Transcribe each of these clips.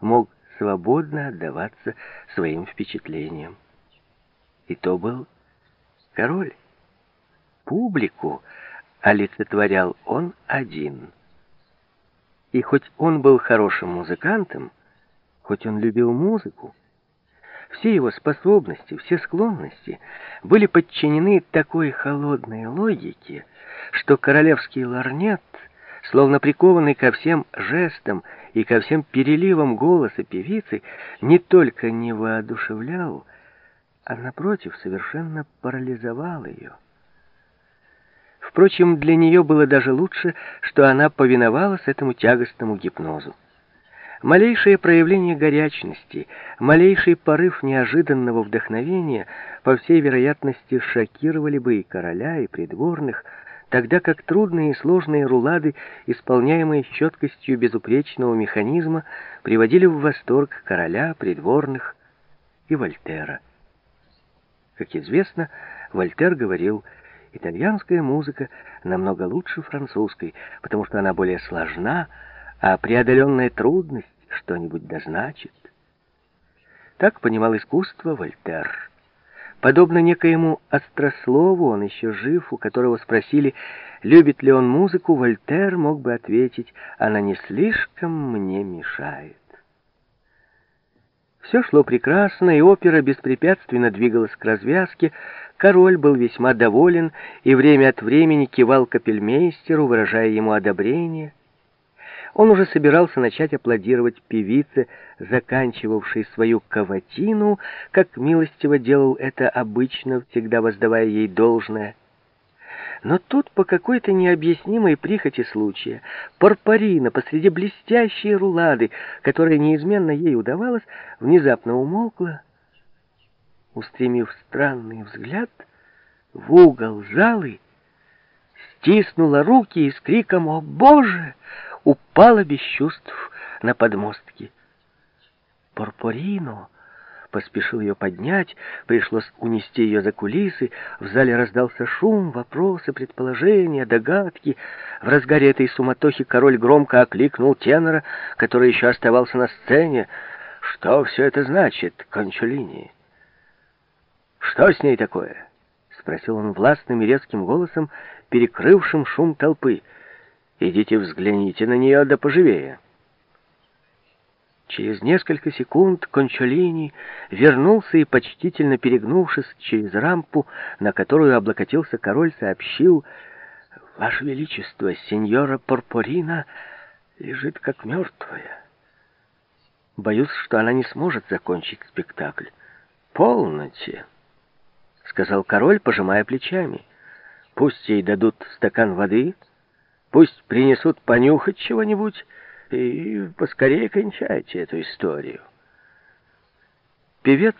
мог свободно отдаваться своим впечатлениям. И то был король. Публику олицетворял он один. И хоть он был хорошим музыкантом, хоть он любил музыку, все его способности, все склонности были подчинены такой холодной логике, что королевский ларнет, словно прикованный ко всем жестам и ко всем переливам голоса певицы, не только не воодушевлял, а, напротив, совершенно парализовал ее. Впрочем, для нее было даже лучше, что она повиновалась этому тягостному гипнозу. Малейшее проявление горячности, малейший порыв неожиданного вдохновения, по всей вероятности, шокировали бы и короля, и придворных, тогда как трудные и сложные рулады, исполняемые с четкостью безупречного механизма, приводили в восторг короля, придворных и Вольтера. Как известно, Вольтер говорил, итальянская музыка намного лучше французской, потому что она более сложна, а преодоленная трудность что-нибудь дозначит. Так понимал искусство Вольтер. Подобно некоему острослову, он еще жив, у которого спросили, любит ли он музыку, Вольтер мог бы ответить, она не слишком мне мешает. Все шло прекрасно, и опера беспрепятственно двигалась к развязке. Король был весьма доволен и время от времени кивал капельмейстеру, выражая ему одобрение. Он уже собирался начать аплодировать певице, заканчивавшей свою каватину, как милостиво делал это обычно, всегда воздавая ей должное. Но тут по какой-то необъяснимой прихоти случая Парпарина посреди блестящей рулады, которая неизменно ей удавалась, внезапно умолкла, устремив странный взгляд в угол залы, стиснула руки и с криком «О, Боже!» Упала без чувств на подмостки. Порпорино поспешил ее поднять, пришлось унести ее за кулисы, в зале раздался шум, вопросы, предположения, догадки. В разгаре этой суматохи король громко окликнул тенора, который еще оставался на сцене. «Что все это значит, Кончулини?» «Что с ней такое?» — спросил он властным и резким голосом, перекрывшим шум толпы. Идите взгляните на нее, да поживее. Через несколько секунд Кончолини вернулся и, почтительно перегнувшись через рампу, на которую облокотился король, сообщил, «Ваше Величество, сеньора Порпорина лежит как мертвая. Боюсь, что она не сможет закончить спектакль». «Полноте», — сказал король, пожимая плечами. «Пусть ей дадут стакан воды» Пусть принесут понюхать чего-нибудь, и поскорее кончайте эту историю. Певец,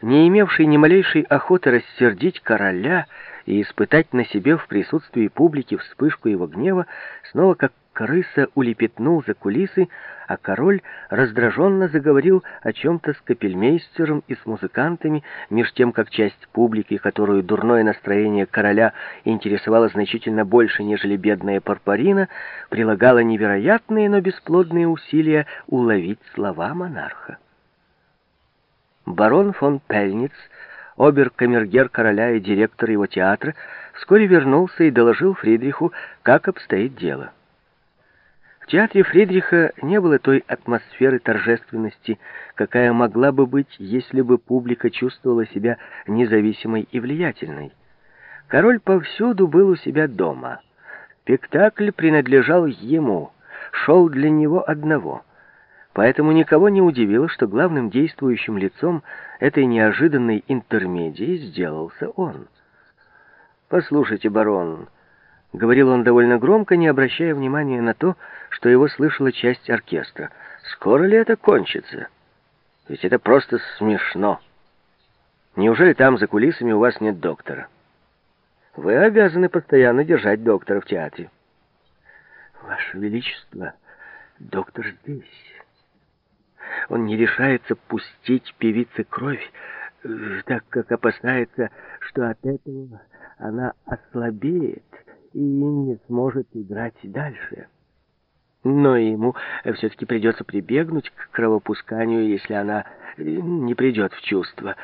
не имевший ни малейшей охоты рассердить короля и испытать на себе в присутствии публики вспышку его гнева, снова как крыса улепетнул за кулисы, а король раздраженно заговорил о чем-то с капельмейстером и с музыкантами, меж тем, как часть публики, которую дурное настроение короля интересовало значительно больше, нежели бедная Парпарина, прилагала невероятные, но бесплодные усилия уловить слова монарха. Барон фон Пельниц, обер-камергер короля и директор его театра, вскоре вернулся и доложил Фридриху, как обстоит дело театре Фридриха не было той атмосферы торжественности, какая могла бы быть, если бы публика чувствовала себя независимой и влиятельной. Король повсюду был у себя дома. Спектакль принадлежал ему, шел для него одного. Поэтому никого не удивило, что главным действующим лицом этой неожиданной интермедии сделался он. «Послушайте, барон», — говорил он довольно громко, не обращая внимания на то, что его слышала часть оркестра. «Скоро ли это кончится? Ведь это просто смешно. Неужели там, за кулисами, у вас нет доктора? Вы обязаны постоянно держать доктора в театре». «Ваше Величество, доктор здесь. Он не решается пустить певице кровь, э, так как опасается, что от этого она ослабеет» и не сможет играть дальше. Но ему все-таки придется прибегнуть к кровопусканию, если она не придет в чувство.